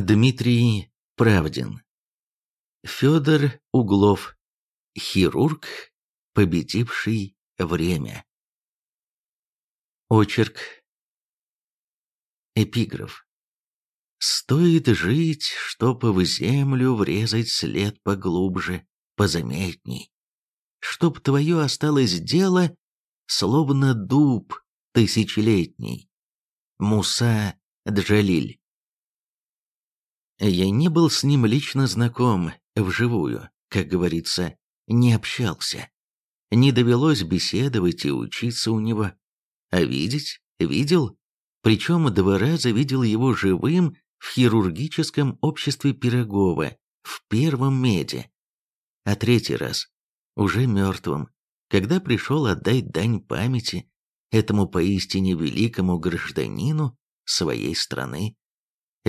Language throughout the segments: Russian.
Дмитрий Правдин. Федор Углов. Хирург, победивший время. Очерк. Эпиграф. Стоит жить, чтоб в землю врезать след поглубже, позаметней. Чтоб твое осталось дело, словно дуб тысячелетний. Муса Джалиль. Я не был с ним лично знаком, вживую, как говорится, не общался. Не довелось беседовать и учиться у него. А видеть? Видел. Причем два раза видел его живым в хирургическом обществе Пирогова, в первом меде. А третий раз, уже мертвым, когда пришел отдать дань памяти этому поистине великому гражданину своей страны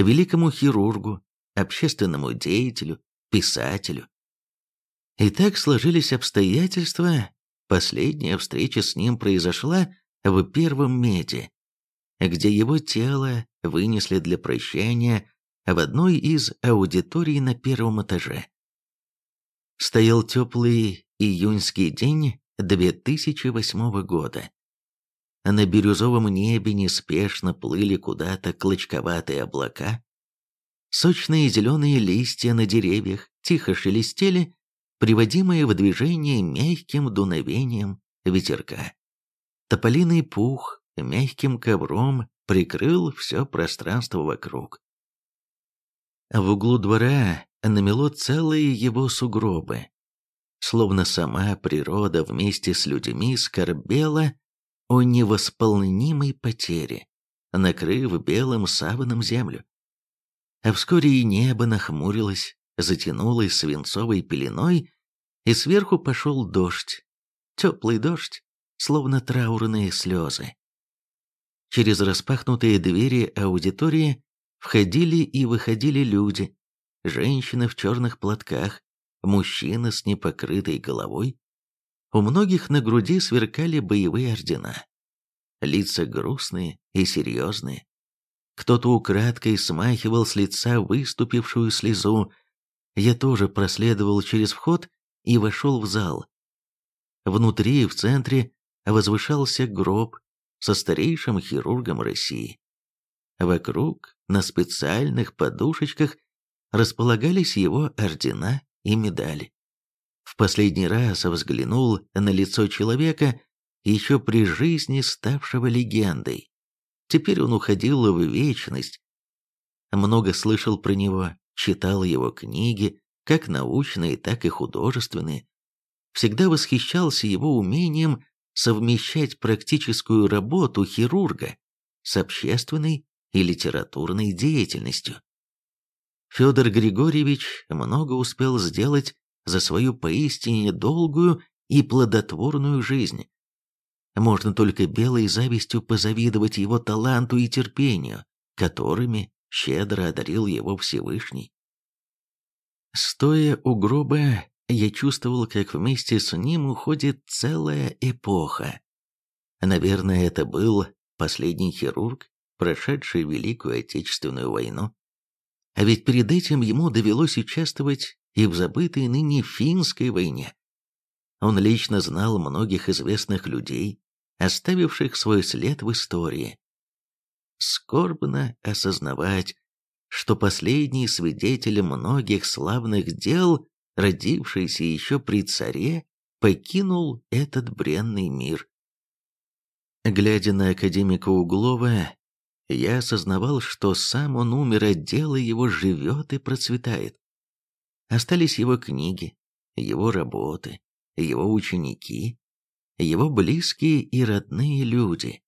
великому хирургу, общественному деятелю, писателю. И так сложились обстоятельства, последняя встреча с ним произошла в первом меде, где его тело вынесли для прощания в одной из аудиторий на первом этаже. Стоял теплый июньский день 2008 года. На бирюзовом небе неспешно плыли куда-то клочковатые облака. Сочные зеленые листья на деревьях тихо шелестели, приводимые в движение мягким дуновением ветерка. Тополиный пух мягким ковром прикрыл все пространство вокруг. В углу двора намело целые его сугробы. Словно сама природа вместе с людьми скорбела о невосполнимой потере, накрыв белым саваном землю. А вскоре и небо нахмурилось, затянулось свинцовой пеленой, и сверху пошел дождь, теплый дождь, словно траурные слезы. Через распахнутые двери аудитории входили и выходили люди, женщины в черных платках, мужчины с непокрытой головой, у многих на груди сверкали боевые ордена. Лица грустные и серьезные. Кто-то украдкой смахивал с лица выступившую слезу. Я тоже проследовал через вход и вошел в зал. Внутри, в центре, возвышался гроб со старейшим хирургом России. Вокруг, на специальных подушечках, располагались его ордена и медали в последний раз взглянул на лицо человека, еще при жизни ставшего легендой. Теперь он уходил в вечность. Много слышал про него, читал его книги, как научные, так и художественные. Всегда восхищался его умением совмещать практическую работу хирурга с общественной и литературной деятельностью. Федор Григорьевич много успел сделать за свою поистине долгую и плодотворную жизнь. Можно только белой завистью позавидовать его таланту и терпению, которыми щедро одарил его Всевышний. Стоя у гроба, я чувствовал, как вместе с ним уходит целая эпоха. Наверное, это был последний хирург, прошедший Великую Отечественную войну. А ведь перед этим ему довелось участвовать и в забытой ныне финской войне. Он лично знал многих известных людей, оставивших свой след в истории. Скорбно осознавать, что последний свидетель многих славных дел, родившийся еще при царе, покинул этот бренный мир. Глядя на академика Углова, я осознавал, что сам он умер, а дело его живет и процветает. Остались его книги, его работы, его ученики, его близкие и родные люди.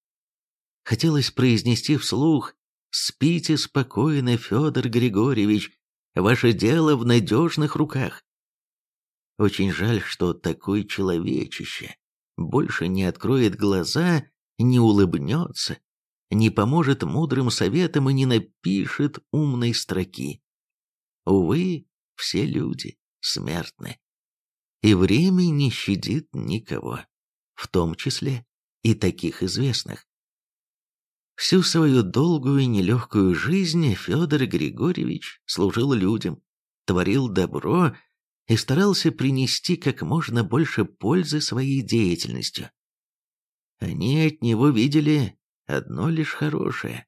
Хотелось произнести вслух «Спите спокойно, Федор Григорьевич, ваше дело в надежных руках». Очень жаль, что такой человечище больше не откроет глаза, не улыбнется, не поможет мудрым советам и не напишет умной строки. Увы, все люди смертны. И время не щадит никого, в том числе и таких известных. Всю свою долгую и нелегкую жизнь Федор Григорьевич служил людям, творил добро и старался принести как можно больше пользы своей деятельностью. Они от него видели одно лишь хорошее.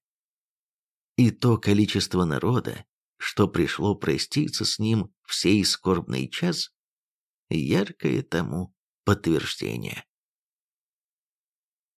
И то количество народа, что пришло проститься с ним в сей скорбный час, яркое тому подтверждение.